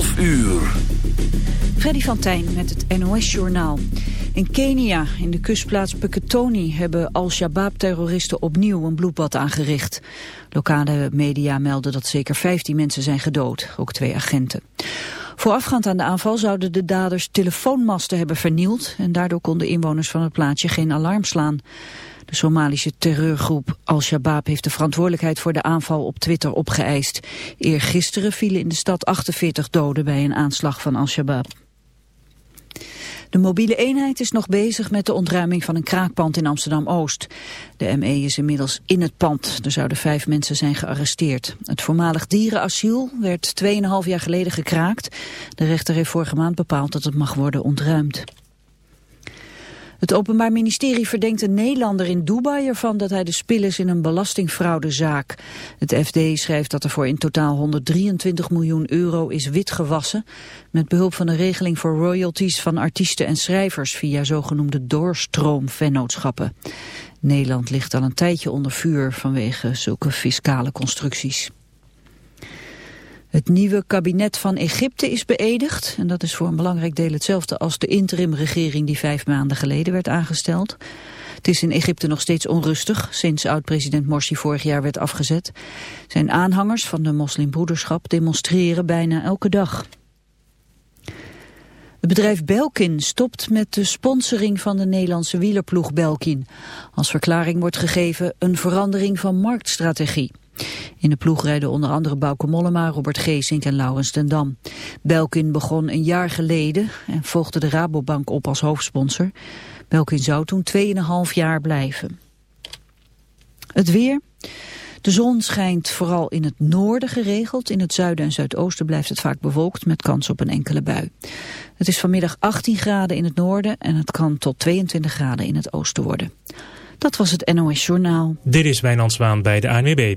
12 uur. Freddy van Tijn met het NOS-journaal. In Kenia, in de kustplaats Peketoni, hebben Al-Shabaab-terroristen opnieuw een bloedbad aangericht. Lokale media melden dat zeker 15 mensen zijn gedood, ook twee agenten. Voorafgaand aan de aanval zouden de daders telefoonmasten hebben vernield... en daardoor konden inwoners van het plaatsje geen alarm slaan. De Somalische terreurgroep Al-Shabaab heeft de verantwoordelijkheid voor de aanval op Twitter opgeëist. Eergisteren vielen in de stad 48 doden bij een aanslag van Al-Shabaab. De mobiele eenheid is nog bezig met de ontruiming van een kraakpand in Amsterdam-Oost. De ME is inmiddels in het pand. Er zouden vijf mensen zijn gearresteerd. Het voormalig dierenasiel werd 2,5 jaar geleden gekraakt. De rechter heeft vorige maand bepaald dat het mag worden ontruimd. Het Openbaar Ministerie verdenkt een Nederlander in Dubai ervan dat hij de spil is in een belastingfraudezaak. Het FD schrijft dat er voor in totaal 123 miljoen euro is witgewassen met behulp van een regeling voor royalties van artiesten en schrijvers via zogenoemde doorstroomvennootschappen. Nederland ligt al een tijdje onder vuur vanwege zulke fiscale constructies. Het nieuwe kabinet van Egypte is beëdigd. En dat is voor een belangrijk deel hetzelfde als de interimregering die vijf maanden geleden werd aangesteld. Het is in Egypte nog steeds onrustig, sinds oud-president Morsi vorig jaar werd afgezet. Zijn aanhangers van de moslimbroederschap demonstreren bijna elke dag. Het bedrijf Belkin stopt met de sponsoring van de Nederlandse wielerploeg Belkin. Als verklaring wordt gegeven een verandering van marktstrategie. In de ploeg rijden onder andere Bauke Mollema, Robert Geesink en Laurens ten Dam. Belkin begon een jaar geleden en volgde de Rabobank op als hoofdsponsor. Belkin zou toen 2,5 jaar blijven. Het weer... De zon schijnt vooral in het noorden geregeld. In het zuiden en zuidoosten blijft het vaak bewolkt met kans op een enkele bui. Het is vanmiddag 18 graden in het noorden en het kan tot 22 graden in het oosten worden. Dat was het NOS Journaal. Dit is Wijnand Zwaan bij de ANWB.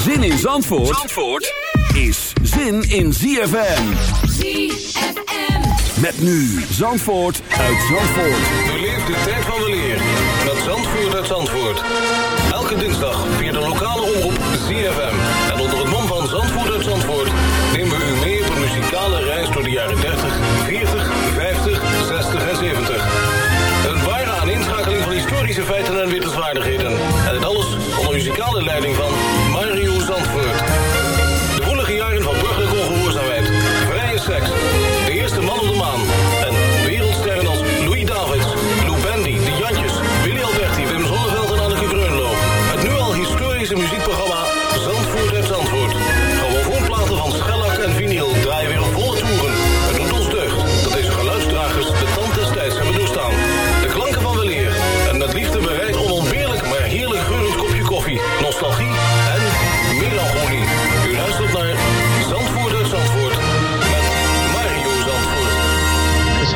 Zin in Zandvoort, Zandvoort is zin in ZFM. ZFM. Met nu Zandvoort uit Zandvoort. Beleef de tijd van de leer met Zandvoort uit Zandvoort. Elke dinsdag via de lokale omroep ZFM.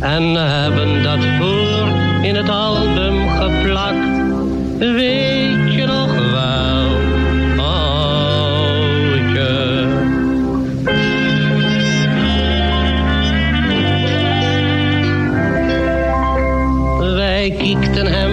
en hebben dat voor in het album geplakt. Weet je nog wel, oudje. Wij kiekten hem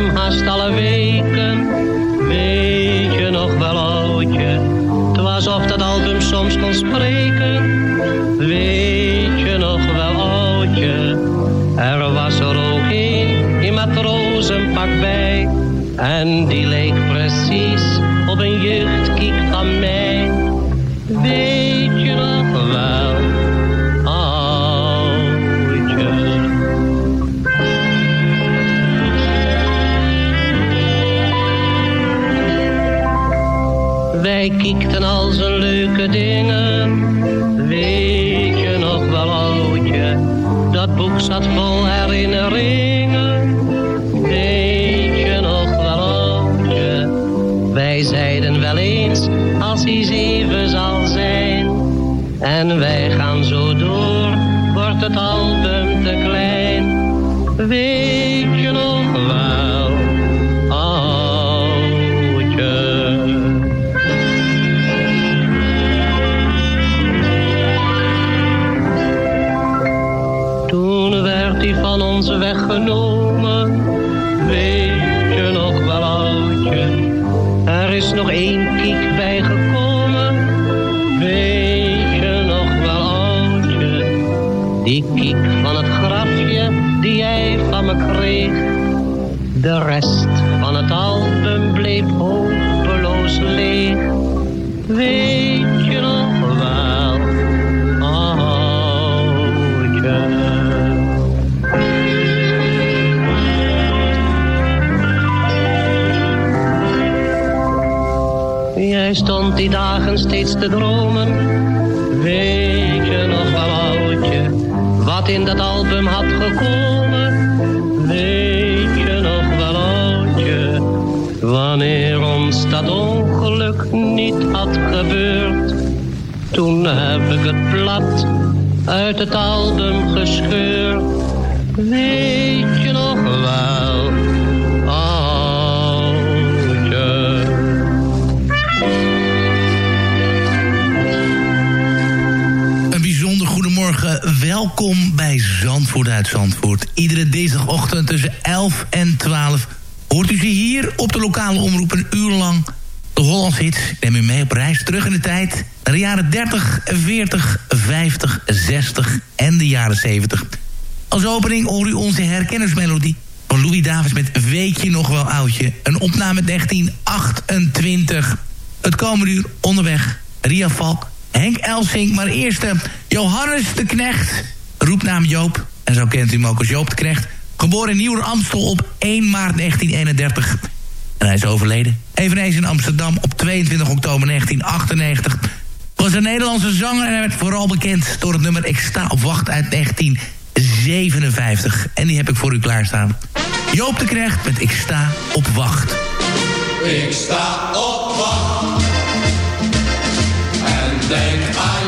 En wij gaan zo door, wordt het album te klein. Weet van het album bleef hopeloos leeg. Weet je nog wel, oudje? Jij stond die dagen steeds te dromen. Weet je nog wel, oudje, wat in dat album had gekomen? Niet had gebeurd? Toen heb ik het blad uit het album gescheurd. Weet je nog wel, oudje? Een bijzonder goedemorgen. Welkom bij Zandvoort uit Zandvoort. Iedere dinsdagochtend tussen 11 en 12 hoort u ze hier op de lokale omroep een uur lang. De Hollands hits. Ik neem u mee op reis terug in de tijd. Naar de jaren 30, 40, 50, 60 en de jaren 70. Als opening hoor u onze herkennersmelodie van Louis Davis met Weet je nog wel oudje. Een opname 1928. Het komende uur onderweg. Ria Valk, Henk Elsing, maar eerst eh, Johannes de Knecht. Roepnaam Joop. En zo kent u hem ook als Joop de Knecht. Geboren in Nieuwer Amstel op 1 maart 1931. En hij is overleden. Eveneens in Amsterdam op 22 oktober 1998. Was een Nederlandse zanger en hij werd vooral bekend door het nummer Ik sta op wacht uit 1957. En die heb ik voor u klaarstaan. Joop de Knecht met Ik sta op wacht. Ik sta op wacht en denk aan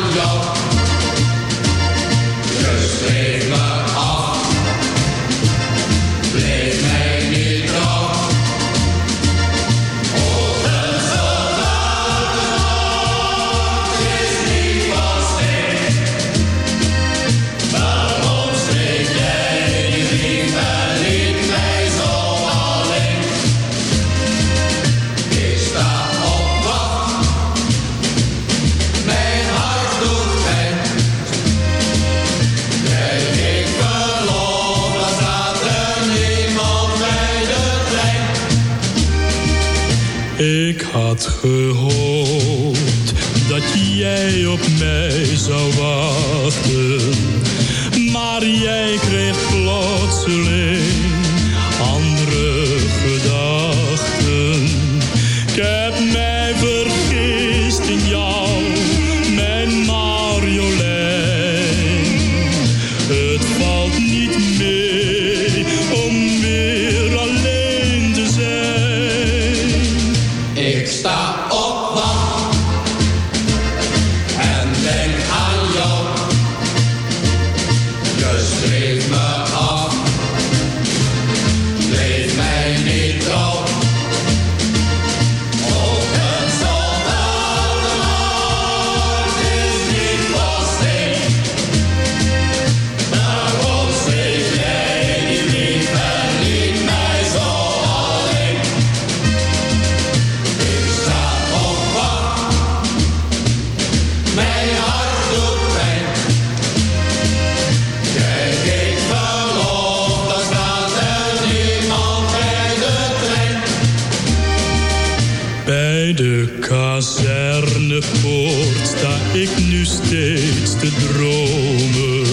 De kazernepoort sta ik nu steeds te dromen.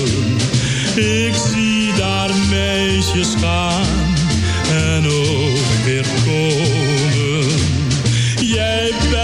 Ik zie daar meisjes gaan en ook weer komen. Jij bent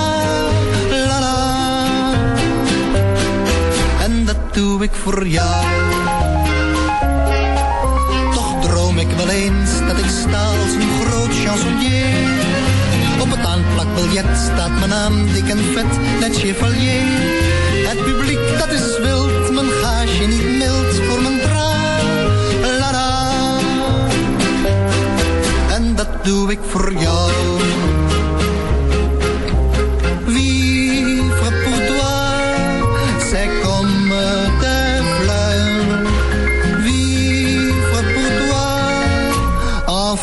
ik voor jou. Toch droom ik wel eens dat ik sta als een groot chansonnier. Op het aanplakbiljet staat mijn naam dik en vet, net chevalier. Het publiek dat is wild, mijn gaasje niet mild voor mijn tra. En dat doe ik voor jou.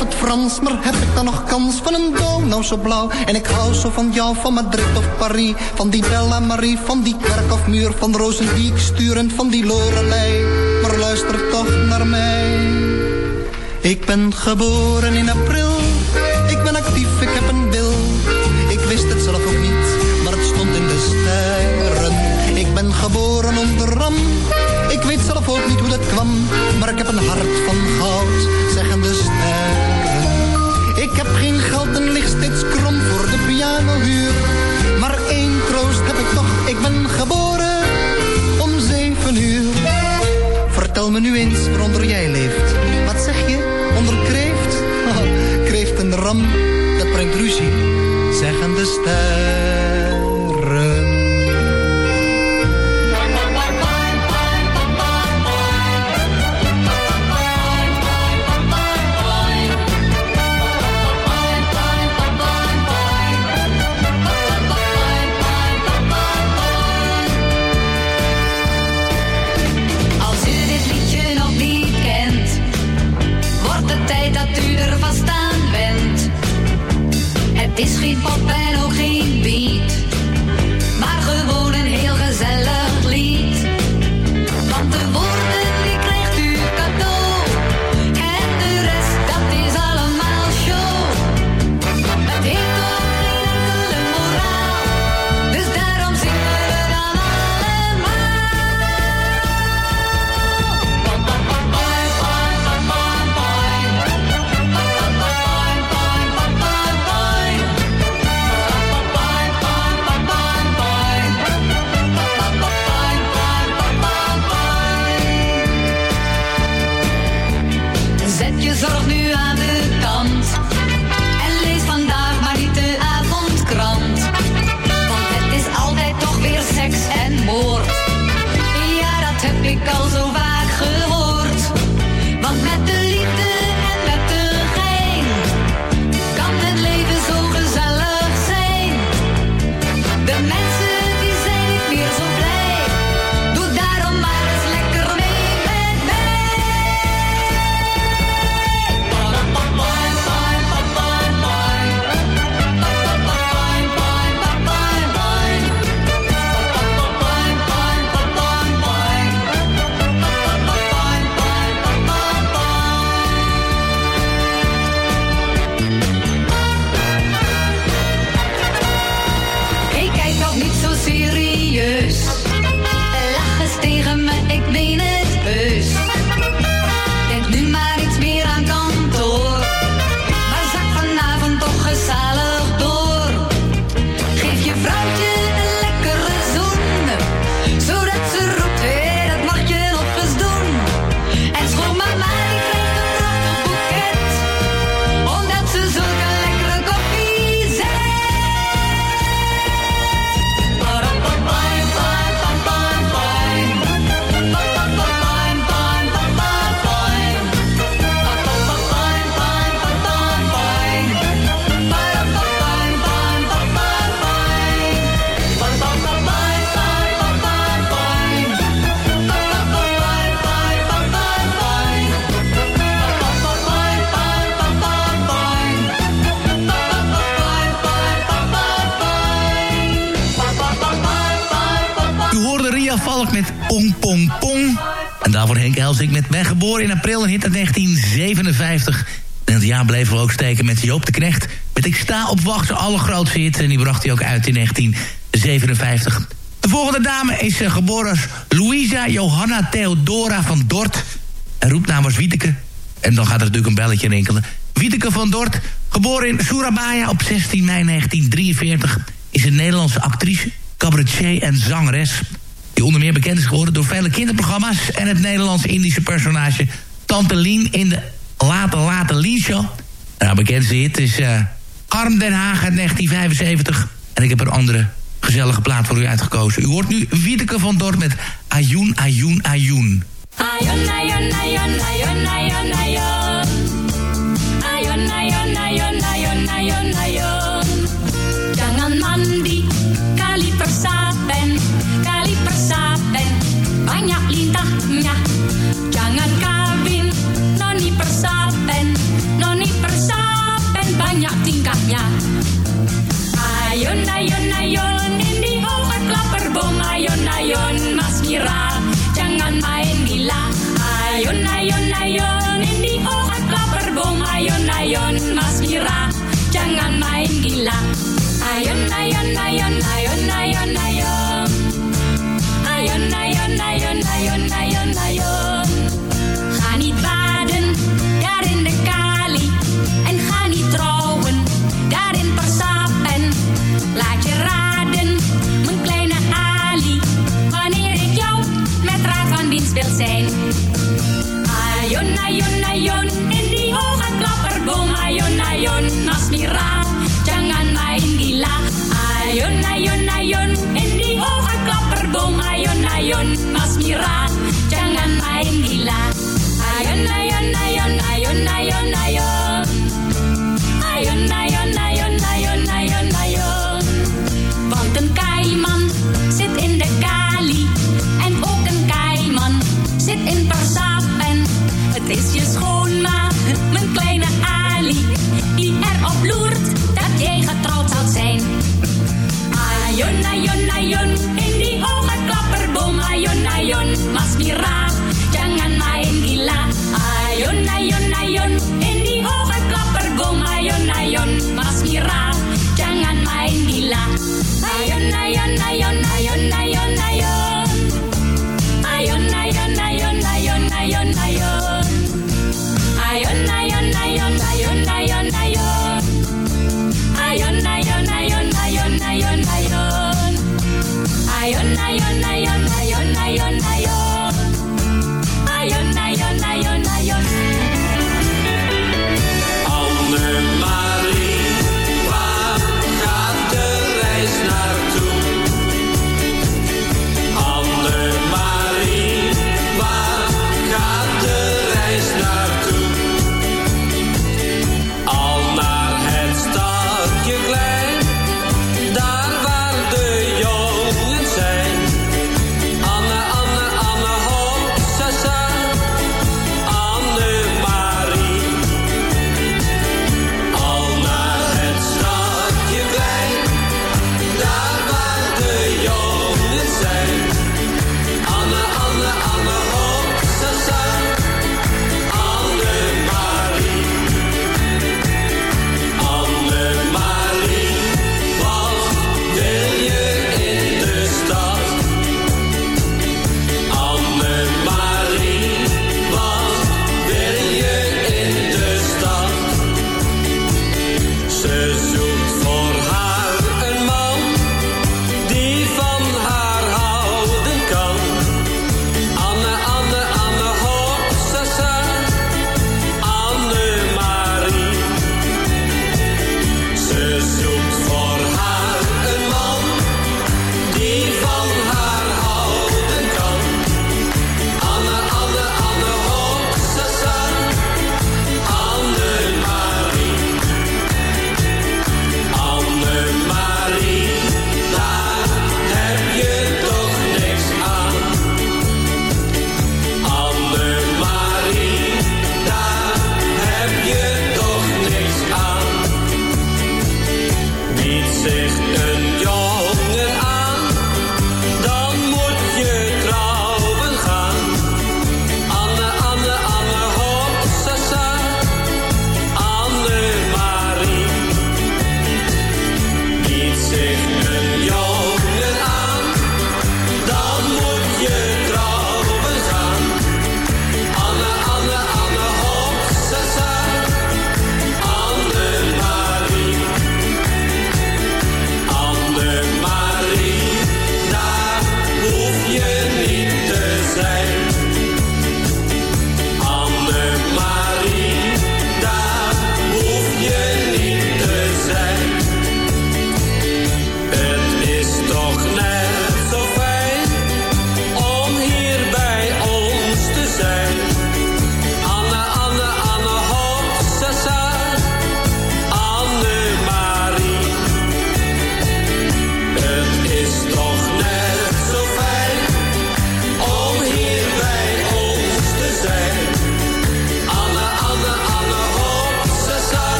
Of het Frans, maar heb ik dan nog kans van een nou zo blauw? En ik hou zo van jou, van Madrid of Paris, van die Bella Marie, van die kerk of muur, van de rozen die ik stuur en van die Lorelei. Maar luister toch naar mij. Ik ben geboren in april, ik ben actief, ik heb een wil. Ik wist het zelf ook niet, maar het stond in de sterren. Ik ben geboren onder ram, ik weet zelf ook niet hoe dat kwam. Maar ik heb een hart van Maar één troost heb ik toch, ik ben geboren om zeven uur. Vertel me nu eens waaronder jij leeft. Wat zeg je? Onder kreeft? kreeft en ram, dat brengt ruzie, zeggen de sterren. Met Pong Pong Pong. En daarvoor Henk Elsink met Ben geboren in april en hit uit 1957. En het jaar bleven we ook steken met Joop de Knecht. Met Ik sta op wacht, zijn allergrootste hit. En die bracht hij ook uit in 1957. De volgende dame is eh, geboren als Louisa Johanna Theodora van Dort. En roepnaam was Wieteke. En dan gaat er natuurlijk een belletje rinkelen. Wieteke van Dort, geboren in Surabaya op 16 mei 1943... is een Nederlandse actrice, cabaretier en zangeres... die onder meer bekend is geworden door vele kinderprogramma's... en het Nederlands-Indische personage Tante Lien in de Late Late Lien Show. Nou, bekendste hit is eh, Arm Den Haag uit 1975. En ik heb een andere gezellige plaat voor u uitgekozen. U hoort nu Wieteke van Dort met ayon, ayon, ayon. Ayon, ayon, ayon, ayon, ayon, ayon. Jangan mandi, kali persapen, ayon mas mira, jangan main gila. Ayon ayon ayon ayon ayon ayon. Ayon ayon ayon ayon ayon ayon.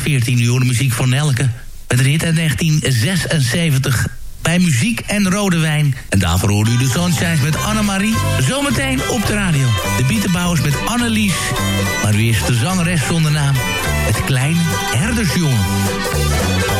14 uur de muziek van Nelke. Met rit hit uit 1976 bij muziek en rode wijn. En daarvoor hoorde u de Sunshines met Annemarie. Zometeen op de radio. De Bietenbouwers met Annelies. Maar wie is de zangeres zonder naam. Het kleine herdersjongen.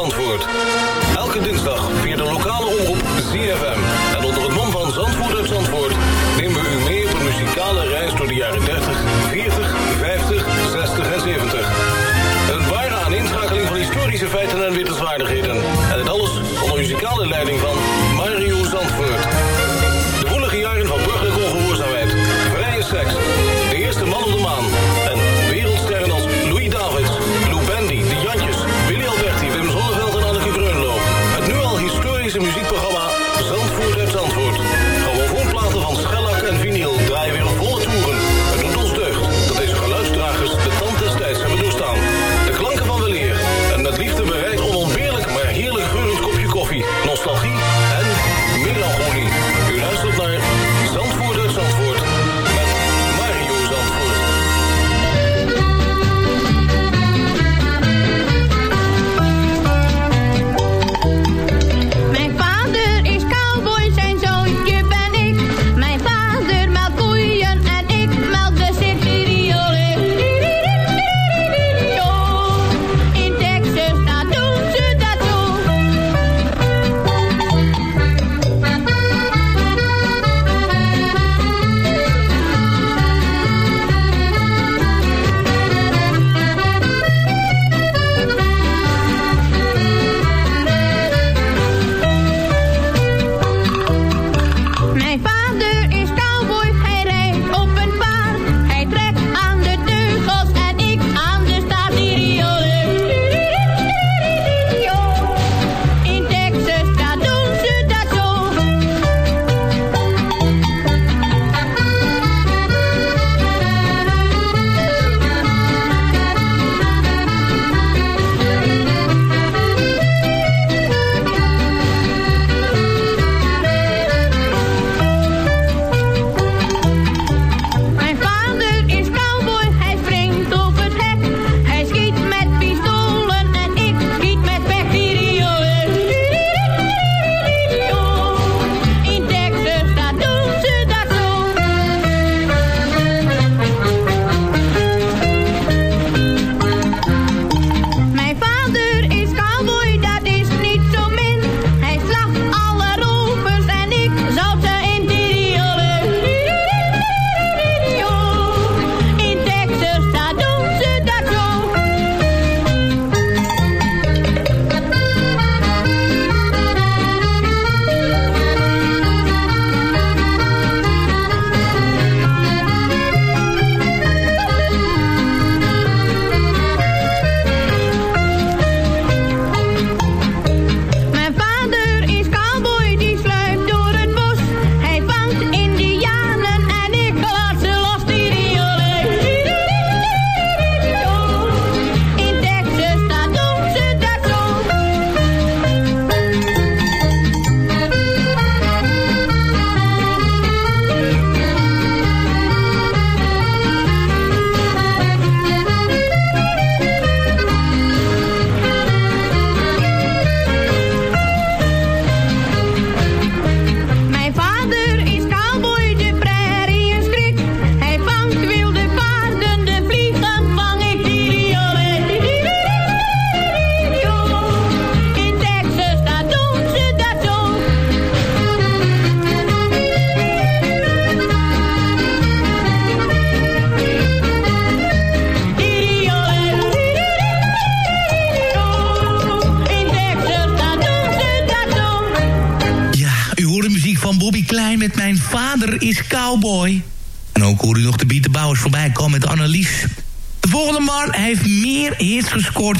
Zandvoort. Elke dinsdag via de lokale omroep ZFM. En onder het mom van Zandvoort uit Zandvoort... nemen we u mee op een muzikale reis door de jaren 30, 40, 50, 60 en 70. Een waaien aan inschakeling van historische feiten en wittelswaardigheden. En het alles onder muzikale leiding van...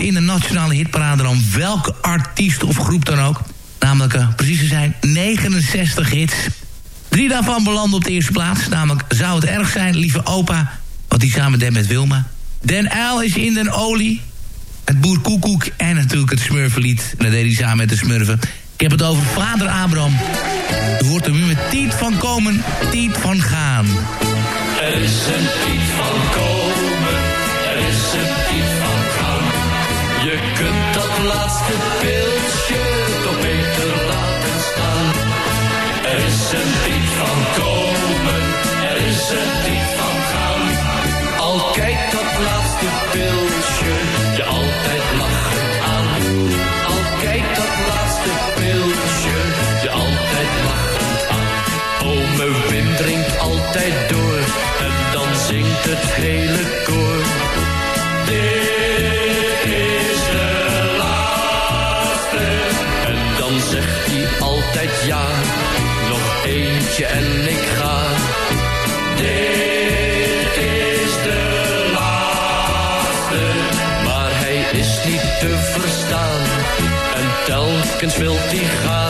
in de nationale hitparade dan welke artiest of groep dan ook. Namelijk, eh, precies er zijn, 69 hits. Drie daarvan belanden op de eerste plaats. Namelijk, zou het erg zijn, lieve opa, wat die samen deed met Wilma. Den Uil is in den olie. Het boer Koekoek en natuurlijk het smurflied En dat deed hij samen met de Smurfen. Ik heb het over vader Abraham. Er wordt er nu met Tiet van komen, Tiet van gaan. Er is een Tiet van komen. kunt dat laatste pilsje. Ja, nog eentje en ik ga. Dit is de laatste. Maar hij is niet te verstaan. En telkens wilt hij gaan.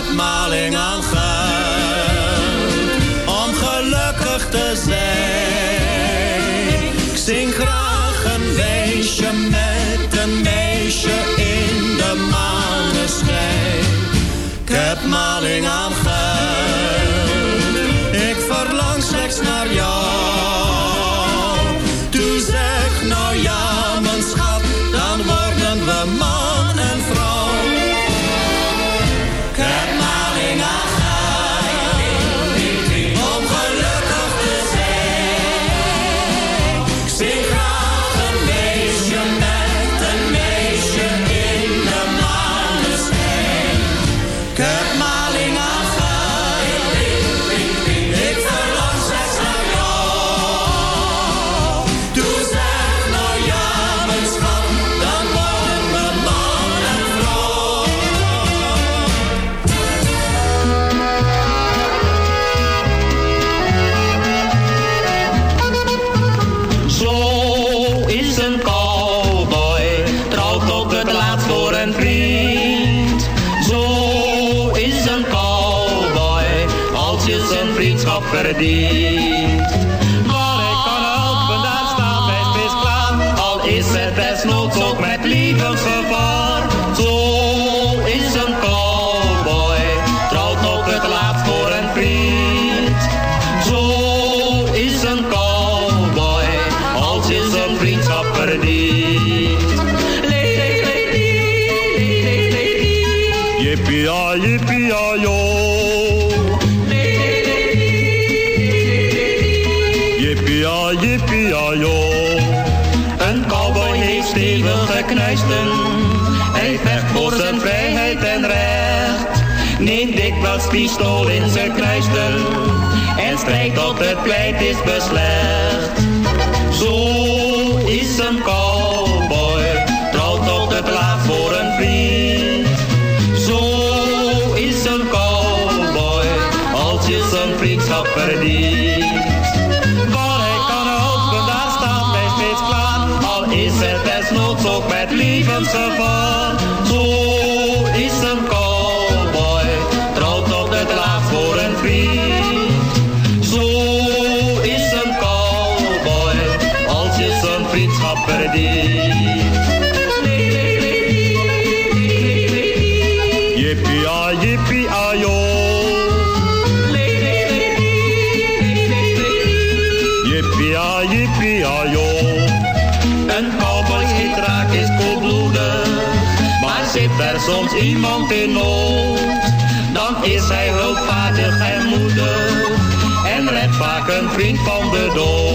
met maling aan geld. Om gelukkig te zijn. Ik zing graag een weesje met een meisje in de maneschijn. Ik heb maling aan geld. Ik verlang slechts naar jou. perdi pistool in zijn knuisten en strijkt tot het pleit is beslecht. Zo is een cowboy, trouw tot het laat voor een vriend. Zo is een cowboy, als je zijn vriendschap verdient. Waar hij kan helpen, daar staat hij steeds klaar, al is het desnoods ook met levensgevaar. vriend van de dood.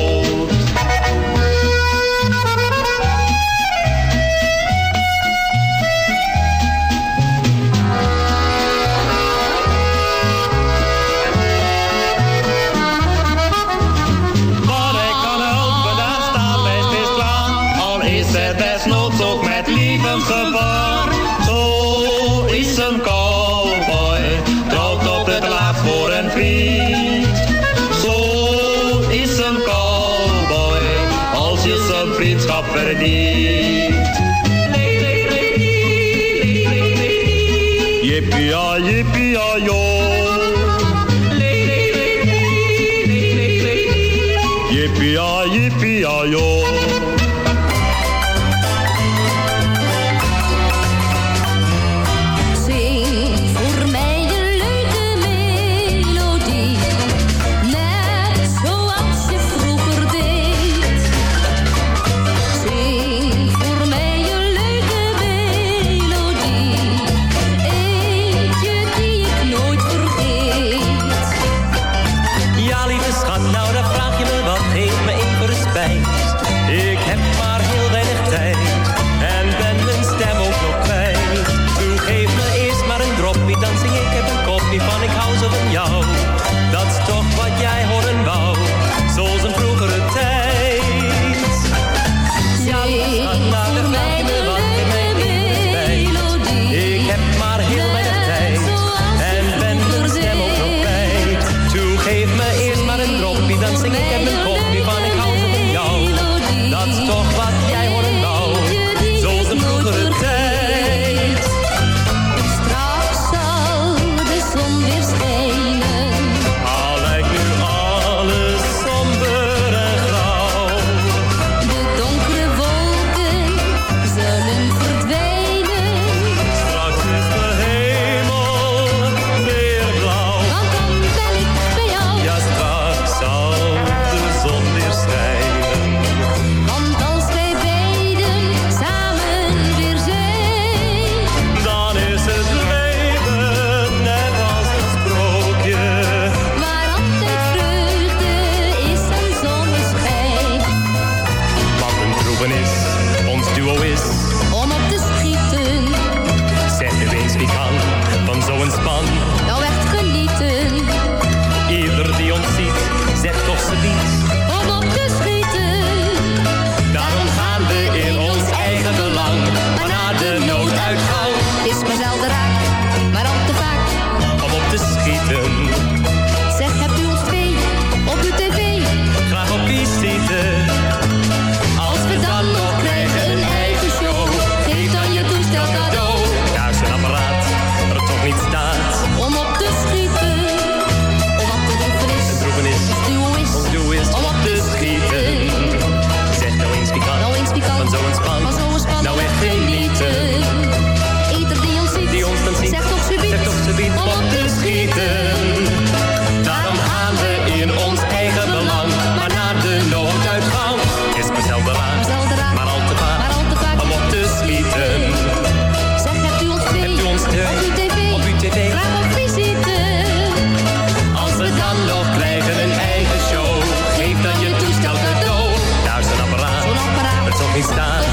in staat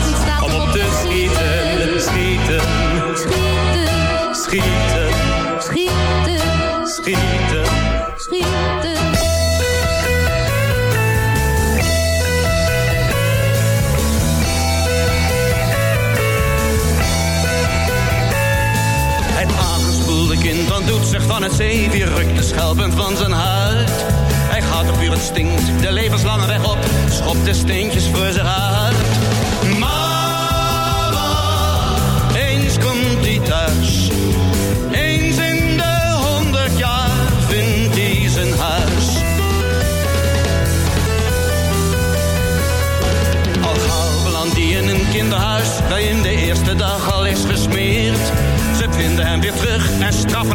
om op te schieten, schieten, schieten, schieten, schieten, schieten, schieten. Het aangespoelde kind dan doet zich van het zeewier, rukt de schelpen van zijn huid. Hij gaat op uur het stinkt, de levenslange weg op, schopt de steentjes voor zich uit.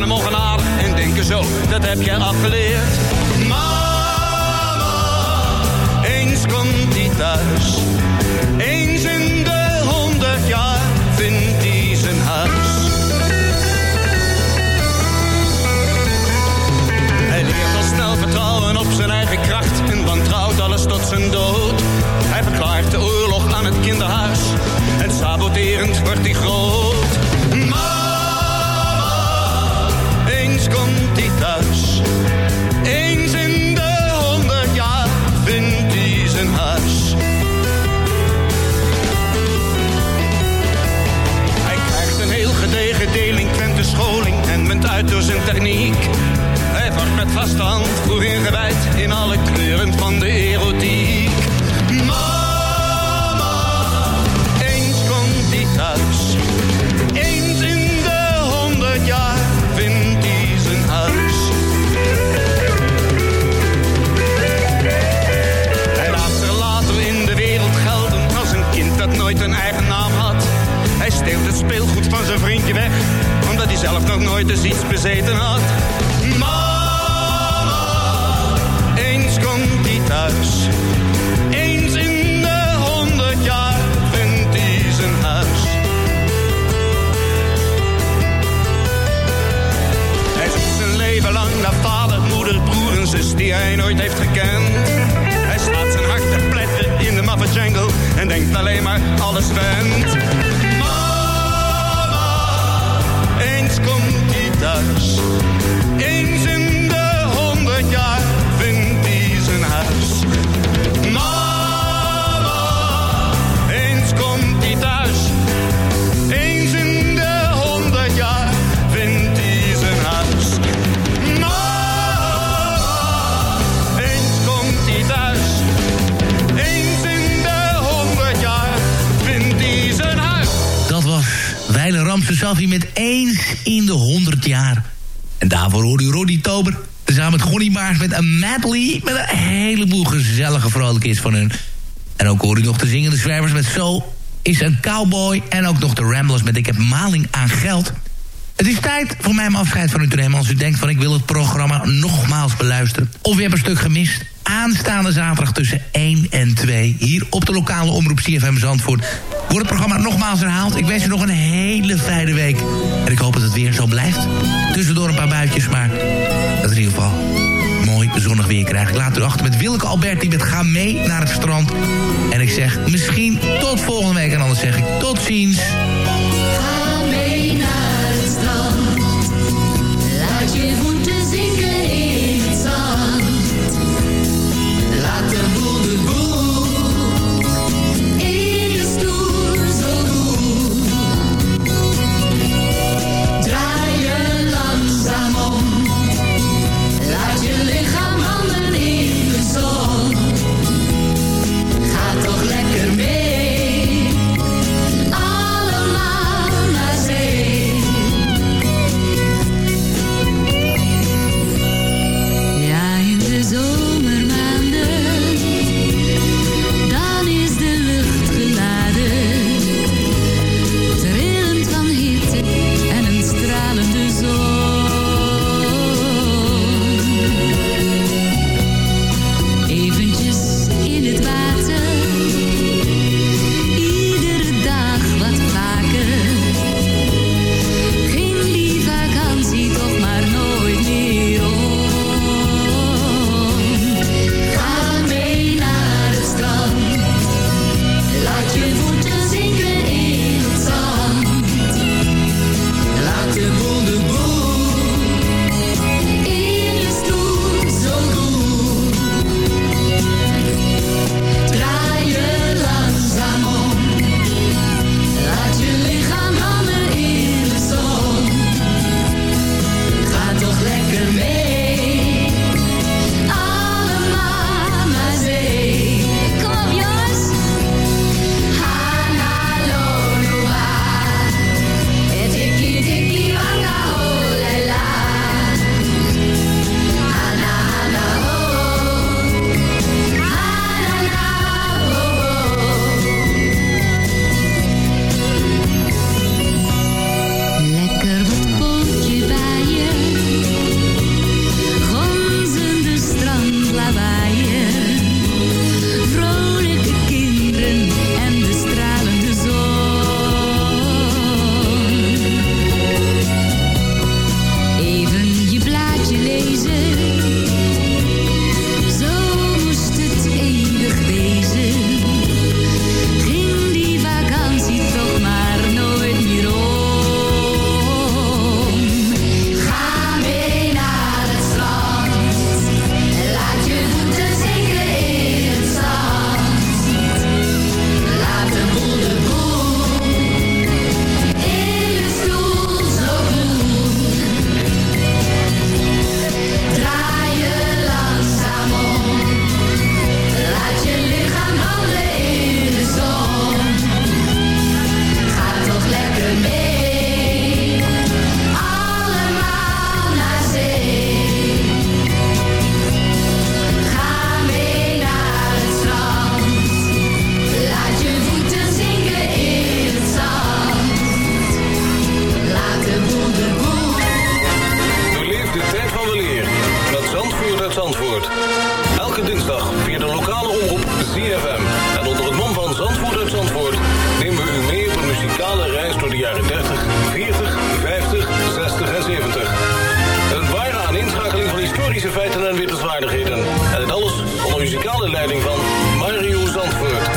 En straffen hem ongenadig en denken zo, dat heb jij afgeleerd. Mama, eens komt hij thuis. Eens in de honderd jaar vindt hij zijn huis. Hij leert al snel vertrouwen op zijn eigen kracht en wantrouwt alles tot zijn dood. Hij verklaart de oorlog aan het kinderhuis en saboterend wordt hij groot. Zijn techniek. Hij wordt met vaste hand goed ingewijd in alle kleuren van de erotiek. En ook hoor u nog de zingende zwervers met Zo is een cowboy. En ook nog de Ramblers met Ik heb maling aan geld. Het is tijd voor mijn afscheid van u te nemen. Als u denkt van ik wil het programma nogmaals beluisteren. Of u hebt een stuk gemist. Aanstaande zaterdag tussen 1 en 2. Hier op de lokale omroep CFM Zandvoort. Wordt het programma nogmaals herhaald. Ik wens u nog een hele fijne week. En ik hoop dat het weer zo blijft. Tussendoor een paar buitjes, maar dat in ieder geval zonnig weer krijgt. Ik laat u achter met Wilke Alberti met Ga mee naar het strand. En ik zeg misschien tot volgende week. En anders zeg ik tot ziens. Zandvoort.